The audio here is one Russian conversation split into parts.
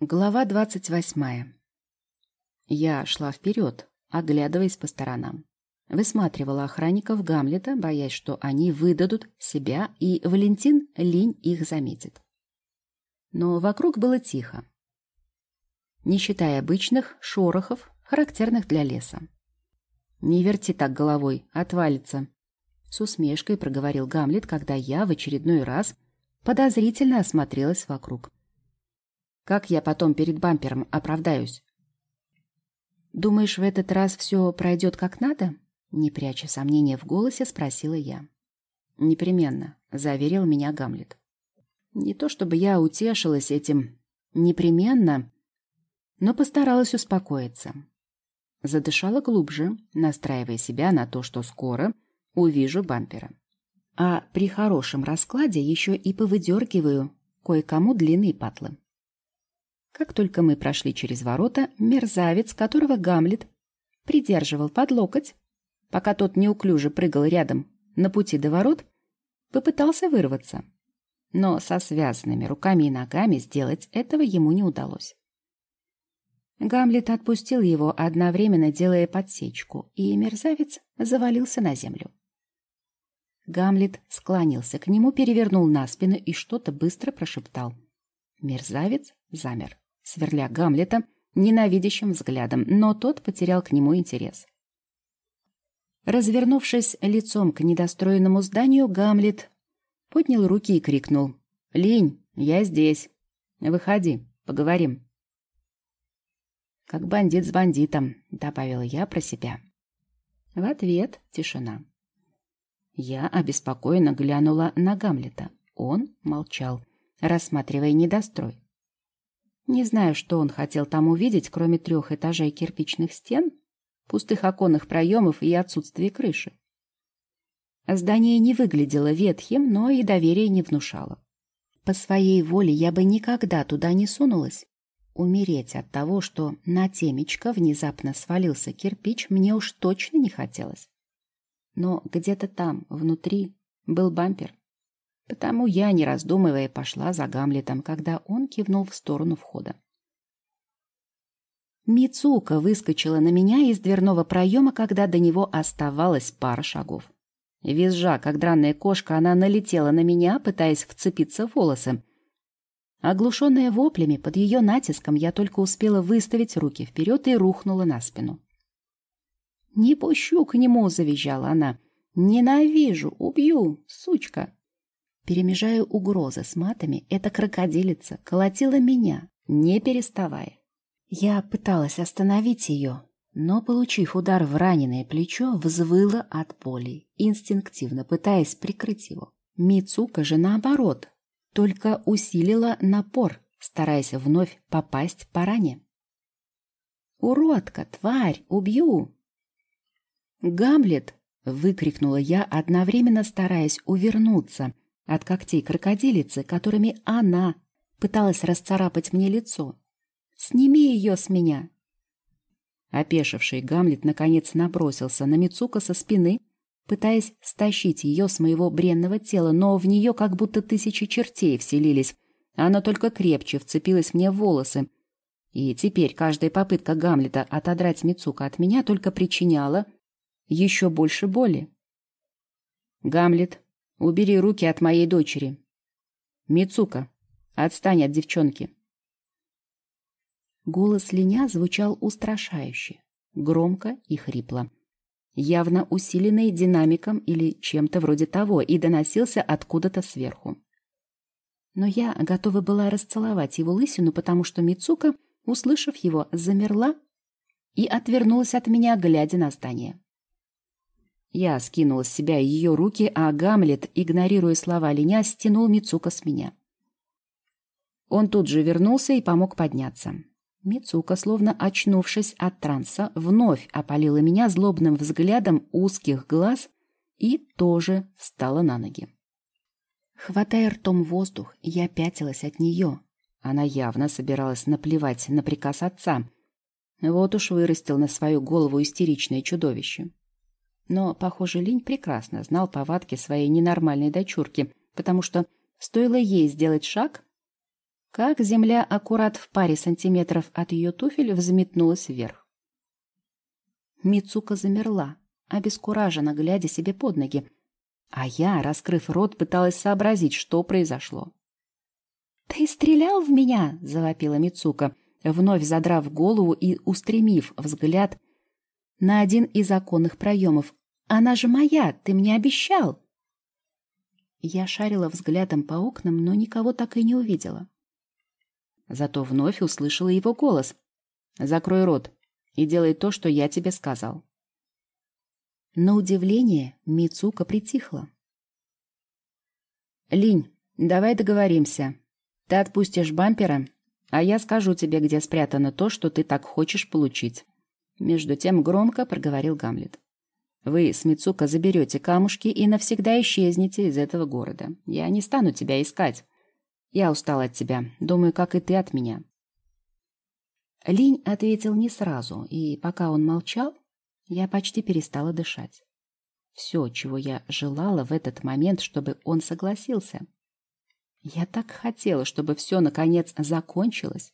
Глава двадцать восьмая. Я шла вперед, оглядываясь по сторонам. Высматривала охранников Гамлета, боясь, что они выдадут себя, и Валентин Линь их заметит. Но вокруг было тихо, не считая обычных шорохов, характерных для леса. «Не верти так головой, отвалится», — с усмешкой проговорил Гамлет, когда я в очередной раз подозрительно осмотрелась вокруг. Как я потом перед бампером оправдаюсь? Думаешь, в этот раз все пройдет как надо? Не пряча сомнения в голосе, спросила я. Непременно, заверил меня Гамлет. Не то чтобы я утешилась этим непременно, но постаралась успокоиться. Задышала глубже, настраивая себя на то, что скоро увижу бампера. А при хорошем раскладе еще и повыдергиваю кое-кому длинные патлы. Как только мы прошли через ворота, мерзавец, которого Гамлет придерживал под локоть, пока тот неуклюже прыгал рядом на пути до ворот, попытался вырваться. Но со связанными руками и ногами сделать этого ему не удалось. Гамлет отпустил его, одновременно делая подсечку, и мерзавец завалился на землю. Гамлет склонился к нему, перевернул на спину и что-то быстро прошептал. Мерзавец замер сверля Гамлета ненавидящим взглядом, но тот потерял к нему интерес. Развернувшись лицом к недостроенному зданию, Гамлет поднял руки и крикнул. «Лень, я здесь. Выходи, поговорим». «Как бандит с бандитом», — добавила я про себя. В ответ тишина. Я обеспокоенно глянула на Гамлета. Он молчал, рассматривая недострой. Не знаю, что он хотел там увидеть, кроме трех этажей кирпичных стен, пустых оконных проемов и отсутствия крыши. Здание не выглядело ветхим, но и доверия не внушало. По своей воле я бы никогда туда не сунулась. Умереть от того, что на темечко внезапно свалился кирпич, мне уж точно не хотелось. Но где-то там, внутри, был бампер. Потому я, не раздумывая, пошла за Гамлетом, когда он кивнул в сторону входа. Мицука выскочила на меня из дверного проема, когда до него оставалось пара шагов. Визжа, как дранная кошка, она налетела на меня, пытаясь вцепиться в волосы. Оглушенная воплями, под ее натиском я только успела выставить руки вперед и рухнула на спину. «Не пущу к нему!» — завизжала она. «Ненавижу! Убью! Сучка!» Перемежая угрозы с матами, эта крокодилица колотила меня, не переставая. Я пыталась остановить ее, но, получив удар в раненое плечо, взвыла от боли, инстинктивно пытаясь прикрыть его. Мицука же наоборот, только усилила напор, стараясь вновь попасть по ране. «Уродка, тварь, убью!» «Гамлет!» — выкрикнула я, одновременно стараясь увернуться — от когтей крокодилицы, которыми она пыталась расцарапать мне лицо. «Сними ее с меня!» Опешивший Гамлет наконец набросился на Мицука со спины, пытаясь стащить ее с моего бренного тела, но в нее как будто тысячи чертей вселились. Она только крепче вцепилась мне в волосы. И теперь каждая попытка Гамлета отодрать Мицука от меня только причиняла еще больше боли. Гамлет Убери руки от моей дочери. Мицука, отстань от девчонки. Голос Линя звучал устрашающе, громко и хрипло, явно усиленный динамиком или чем-то вроде того, и доносился откуда-то сверху. Но я готова была расцеловать его лысину, потому что Мицука, услышав его, замерла и отвернулась от меня, глядя на здание. Я скинула с себя ее руки, а Гамлет, игнорируя слова Линя, стянул Мицука с меня. Он тут же вернулся и помог подняться. Мицука, словно очнувшись от транса, вновь опалила меня злобным взглядом узких глаз и тоже встала на ноги. Хватая ртом воздух, я пятилась от нее. Она явно собиралась наплевать на приказ отца. Вот уж вырастил на свою голову истеричное чудовище. Но, похоже, Линь прекрасно знал повадки своей ненормальной дочурки, потому что стоило ей сделать шаг, как земля аккурат в паре сантиметров от ее туфель взметнулась вверх. Мицука замерла, обескураженно глядя себе под ноги, а я, раскрыв рот, пыталась сообразить, что произошло. «Ты стрелял в меня!» — завопила Мицука, вновь задрав голову и устремив взгляд на один из оконных проемов. «Она же моя! Ты мне обещал!» Я шарила взглядом по окнам, но никого так и не увидела. Зато вновь услышала его голос. «Закрой рот и делай то, что я тебе сказал». На удивление Мицука притихла. «Линь, давай договоримся. Ты отпустишь бампера, а я скажу тебе, где спрятано то, что ты так хочешь получить». Между тем громко проговорил Гамлет. «Вы с Мицука заберете камушки и навсегда исчезнете из этого города. Я не стану тебя искать. Я устал от тебя. Думаю, как и ты от меня. Линь ответил не сразу, и пока он молчал, я почти перестала дышать. Все, чего я желала в этот момент, чтобы он согласился. Я так хотела, чтобы все, наконец, закончилось.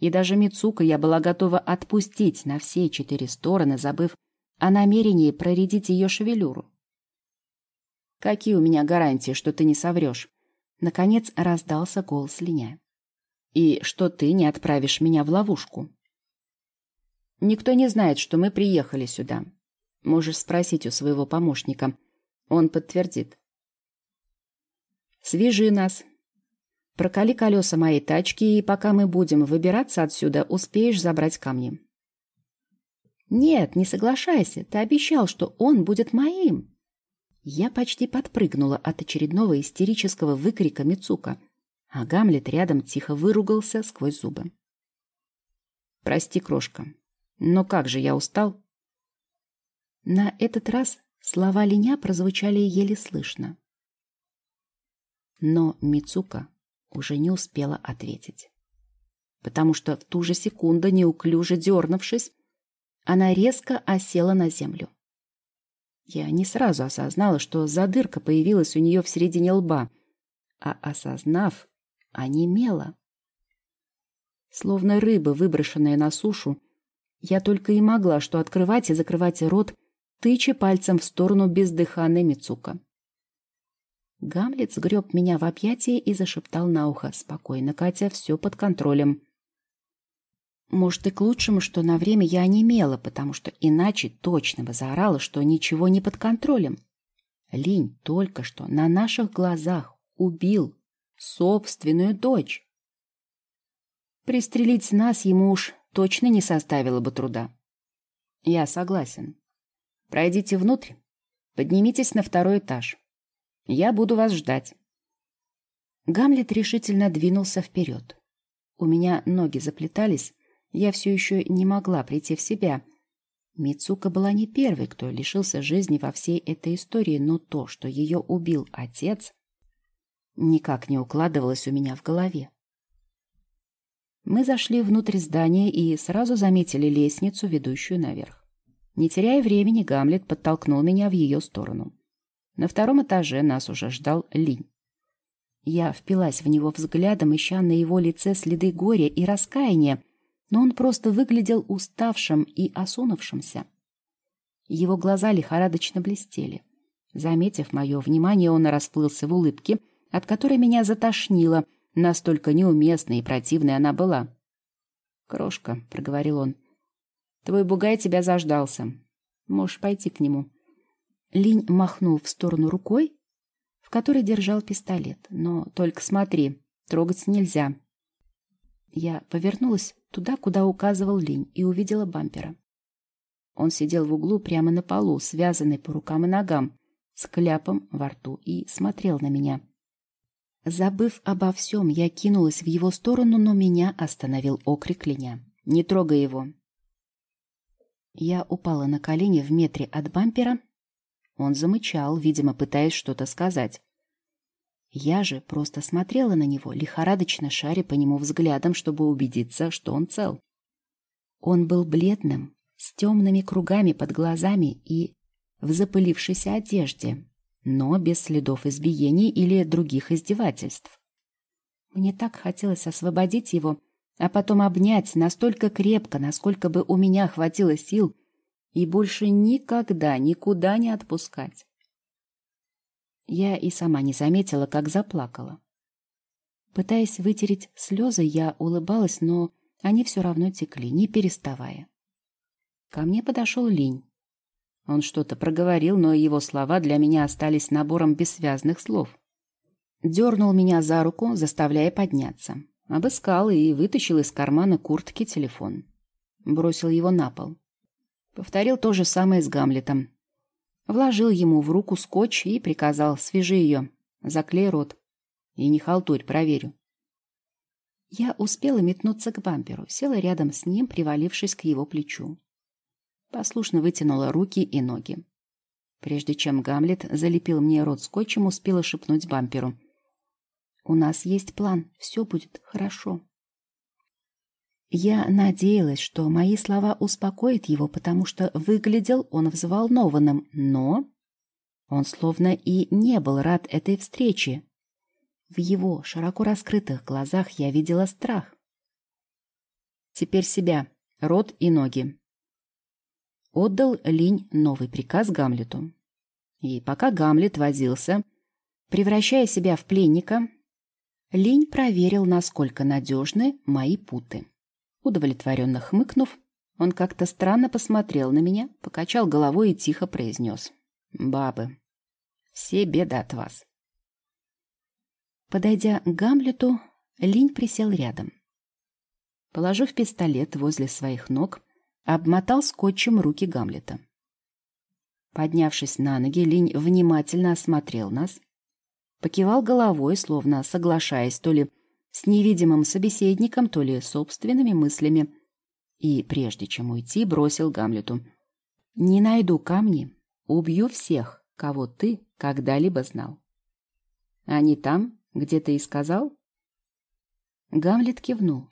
И даже Мицука я была готова отпустить на все четыре стороны, забыв о намерении проредить ее шевелюру. «Какие у меня гарантии, что ты не соврешь?» Наконец раздался голос Линя. «И что ты не отправишь меня в ловушку?» «Никто не знает, что мы приехали сюда. Можешь спросить у своего помощника. Он подтвердит». «Свяжи нас. Прокали колеса моей тачки, и пока мы будем выбираться отсюда, успеешь забрать камни». «Нет, не соглашайся. Ты обещал, что он будет моим». Я почти подпрыгнула от очередного истерического выкрика Мицука, а Гамлет рядом тихо выругался сквозь зубы. «Прости, крошка, но как же я устал!» На этот раз слова Линя прозвучали еле слышно. Но Мицука уже не успела ответить, потому что в ту же секунду, неуклюже дернувшись, она резко осела на землю. Я не сразу осознала, что задырка появилась у нее в середине лба, а осознав, онемела. Словно рыба, выброшенная на сушу, я только и могла что открывать и закрывать рот, тыча пальцем в сторону бездыханной Мицука. Гамлет сгреб меня в объятия и зашептал на ухо. «Спокойно, Катя, все под контролем. Может, и к лучшему, что на время я онемела, потому что иначе точно бы заорала, что ничего не под контролем. Линь только что на наших глазах убил собственную дочь. Пристрелить нас ему уж точно не составило бы труда. Я согласен. Пройдите внутрь, поднимитесь на второй этаж. Я буду вас ждать. Гамлет решительно двинулся вперед. У меня ноги заплетались, я все еще не могла прийти в себя. Мицука была не первой, кто лишился жизни во всей этой истории, но то, что ее убил отец, никак не укладывалось у меня в голове. Мы зашли внутрь здания и сразу заметили лестницу, ведущую наверх. Не теряя времени, Гамлет подтолкнул меня в ее сторону. На втором этаже нас уже ждал Линь. Я впилась в него взглядом, ища на его лице следы горя и раскаяния, но он просто выглядел уставшим и осунувшимся. Его глаза лихорадочно блестели. Заметив мое внимание, он расплылся в улыбке, от которой меня затошнило, настолько неуместной и противной она была. «Крошка», — проговорил он, — «твой бугай тебя заждался. Можешь пойти к нему». Линь махнул в сторону рукой, в которой держал пистолет. «Но только смотри, трогать нельзя». Я повернулась туда, куда указывал Линь, и увидела бампера. Он сидел в углу прямо на полу, связанный по рукам и ногам, с кляпом во рту, и смотрел на меня. Забыв обо всем, я кинулась в его сторону, но меня остановил окрик Линя. «Не трогай его!» Я упала на колени в метре от бампера. Он замычал, видимо, пытаясь что-то сказать. Я же просто смотрела на него, лихорадочно шаря по нему взглядом, чтобы убедиться, что он цел. Он был бледным, с темными кругами под глазами и в запылившейся одежде, но без следов избиений или других издевательств. Мне так хотелось освободить его, а потом обнять настолько крепко, насколько бы у меня хватило сил, и больше никогда никуда не отпускать. Я и сама не заметила, как заплакала. Пытаясь вытереть слезы, я улыбалась, но они все равно текли, не переставая. Ко мне подошел Линь. Он что-то проговорил, но его слова для меня остались набором бессвязных слов. Дернул меня за руку, заставляя подняться. Обыскал и вытащил из кармана куртки телефон. Бросил его на пол. Повторил то же самое с Гамлетом. Вложил ему в руку скотч и приказал «свяжи ее, заклей рот». И не халтурь, проверю. Я успела метнуться к бамперу, села рядом с ним, привалившись к его плечу. Послушно вытянула руки и ноги. Прежде чем Гамлет залепил мне рот скотчем, успела шепнуть бамперу. «У нас есть план, все будет хорошо». Я надеялась, что мои слова успокоят его, потому что выглядел он взволнованным, но... Он словно и не был рад этой встрече. В его широко раскрытых глазах я видела страх. «Теперь себя, рот и ноги», отдал Линь новый приказ Гамлету. И пока Гамлет возился, превращая себя в пленника, Линь проверил, насколько надежны мои путы. Удовлетворенно хмыкнув, он как-то странно посмотрел на меня, покачал головой и тихо произнес. «Бабы, все беды от вас». Подойдя к Гамлету, Линь присел рядом. Положив пистолет возле своих ног, обмотал скотчем руки Гамлета. Поднявшись на ноги, Линь внимательно осмотрел нас, покивал головой, словно соглашаясь то ли с невидимым собеседником, то ли собственными мыслями, и, прежде чем уйти, бросил Гамлету. «Не найду камни, убью всех, кого ты когда-либо знал». «Они там, где ты и сказал?» Гамлет кивнул.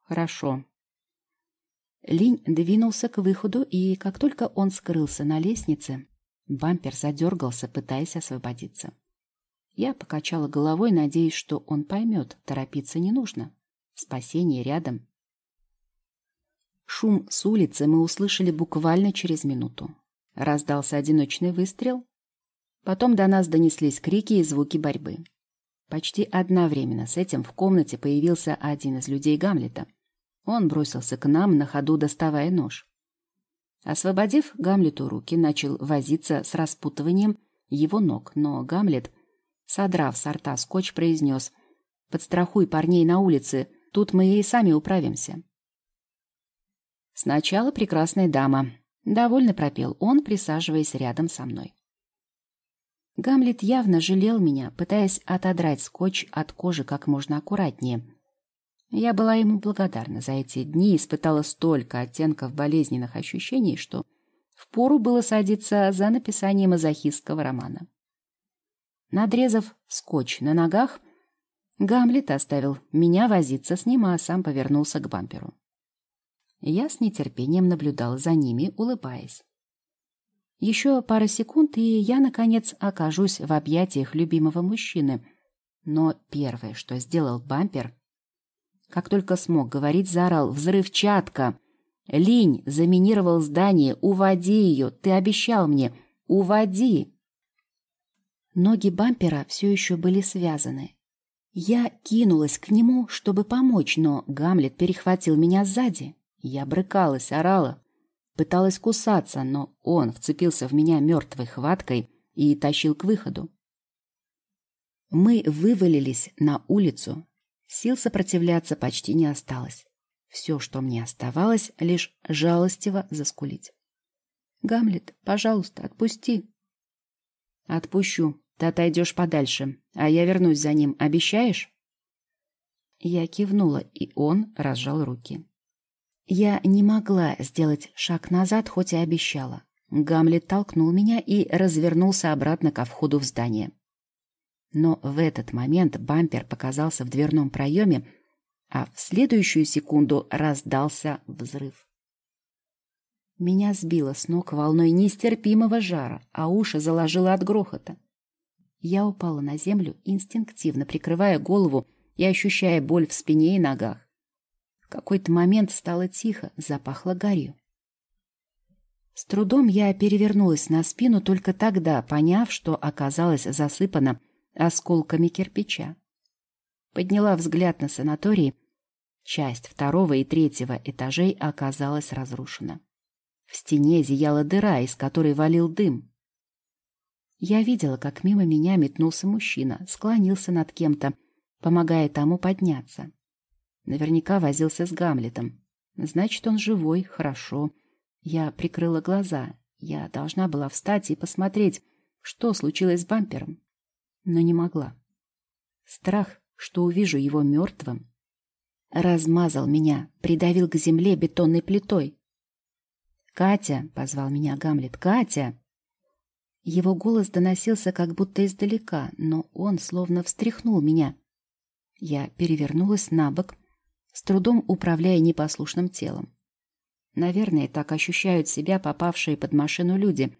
«Хорошо. Линь двинулся к выходу, и как только он скрылся на лестнице, бампер задергался, пытаясь освободиться. Я покачала головой, надеясь, что он поймет, торопиться не нужно. Спасение рядом. Шум с улицы мы услышали буквально через минуту. Раздался одиночный выстрел. Потом до нас донеслись крики и звуки борьбы. Почти одновременно с этим в комнате появился один из людей Гамлета — он бросился к нам, на ходу доставая нож. Освободив Гамлету руки, начал возиться с распутыванием его ног, но Гамлет, содрав с рта скотч, произнес «Подстрахуй парней на улице, тут мы и сами управимся». Сначала прекрасная дама. Довольно пропел он, присаживаясь рядом со мной. Гамлет явно жалел меня, пытаясь отодрать скотч от кожи как можно аккуратнее, я была ему благодарна за эти дни, испытала столько оттенков болезненных ощущений, что впору было садиться за написание мазохистского романа. Надрезав скотч на ногах, Гамлет оставил меня возиться с ним, а сам повернулся к бамперу. Я с нетерпением наблюдала за ними, улыбаясь. Еще пара секунд, и я, наконец, окажусь в объятиях любимого мужчины. Но первое, что сделал бампер, как только смог говорить, заорал «Взрывчатка!» «Линь заминировал здание! Уводи ее! Ты обещал мне! Уводи!» Ноги бампера все еще были связаны. Я кинулась к нему, чтобы помочь, но Гамлет перехватил меня сзади. Я брыкалась, орала, пыталась кусаться, но он вцепился в меня мертвой хваткой и тащил к выходу. Мы вывалились на улицу, Сил сопротивляться почти не осталось. Все, что мне оставалось, лишь жалостиво заскулить. «Гамлет, пожалуйста, отпусти». «Отпущу. Ты отойдешь подальше, а я вернусь за ним. Обещаешь?» Я кивнула, и он разжал руки. Я не могла сделать шаг назад, хоть и обещала. Гамлет толкнул меня и развернулся обратно ко входу в здание. Но в этот момент бампер показался в дверном проеме, а в следующую секунду раздался взрыв. Меня сбило с ног волной нестерпимого жара, а уши заложило от грохота. Я упала на землю, инстинктивно прикрывая голову и ощущая боль в спине и ногах. В какой-то момент стало тихо, запахло гарью. С трудом я перевернулась на спину только тогда, поняв, что оказалась засыпана осколками кирпича. Подняла взгляд на санаторий. Часть второго и третьего этажей оказалась разрушена. В стене зияла дыра, из которой валил дым. Я видела, как мимо меня метнулся мужчина, склонился над кем-то, помогая тому подняться. Наверняка возился с Гамлетом. Значит, он живой, хорошо. Я прикрыла глаза. Я должна была встать и посмотреть, что случилось с бампером. Но не могла. Страх, что увижу его мертвым, размазал меня, придавил к земле бетонной плитой. «Катя!» — позвал меня Гамлет. «Катя!» Его голос доносился как будто издалека, но он словно встряхнул меня. Я перевернулась на бок, с трудом управляя непослушным телом. Наверное, так ощущают себя попавшие под машину люди.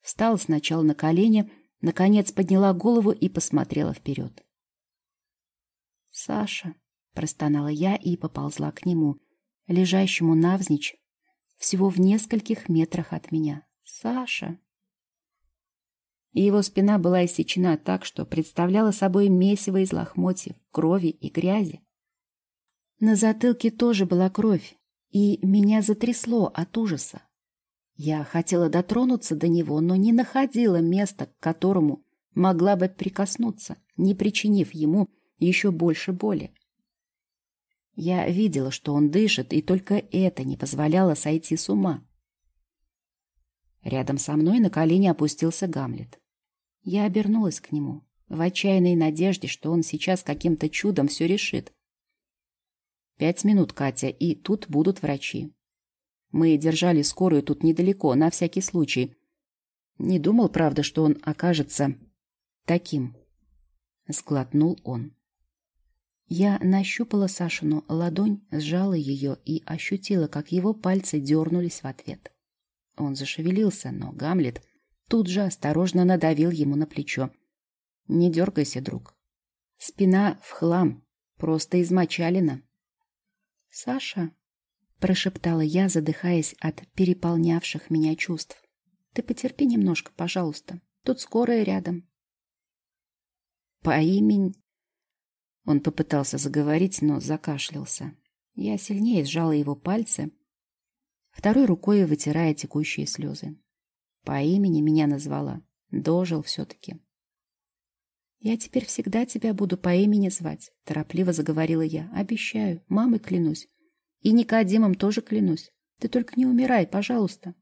Встала сначала на колени, наконец подняла голову и посмотрела вперед. «Саша», — простонала я и поползла к нему, лежащему навзничь, всего в нескольких метрах от меня. «Саша!» И его спина была иссечена так, что представляла собой месиво из лохмотьев, крови и грязи. На затылке тоже была кровь, и меня затрясло от ужаса. Я хотела дотронуться до него, но не находила места, к которому могла бы прикоснуться, не причинив ему еще больше боли. Я видела, что он дышит, и только это не позволяло сойти с ума. Рядом со мной на колени опустился Гамлет. Я обернулась к нему, в отчаянной надежде, что он сейчас каким-то чудом все решит. Пять минут, Катя, и тут будут врачи. Мы держали скорую тут недалеко, на всякий случай. Не думал, правда, что он окажется таким. Сглотнул он. Я нащупала Сашину ладонь, сжала ее и ощутила, как его пальцы дернулись в ответ. Он зашевелился, но Гамлет тут же осторожно надавил ему на плечо. «Не дергайся, друг. Спина в хлам, просто измочалена». «Саша», — прошептала я, задыхаясь от переполнявших меня чувств, — «ты потерпи немножко, пожалуйста. Тут скорая рядом». «По имени...» Он попытался заговорить, но закашлялся. Я сильнее сжала его пальцы, второй рукой вытирая текущие слезы. По имени меня назвала. Дожил все-таки. «Я теперь всегда тебя буду по имени звать», — торопливо заговорила я. «Обещаю, мамой клянусь. И Никодимом тоже клянусь. Ты только не умирай, пожалуйста».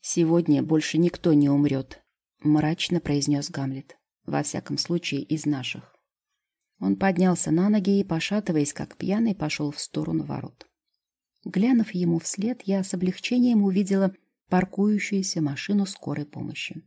«Сегодня больше никто не умрет», — мрачно произнес Гамлет. «Во всяком случае, из наших». Он поднялся на ноги и, пошатываясь, как пьяный, пошел в сторону ворот. Глянув ему вслед, я с облегчением увидела паркующуюся машину скорой помощи.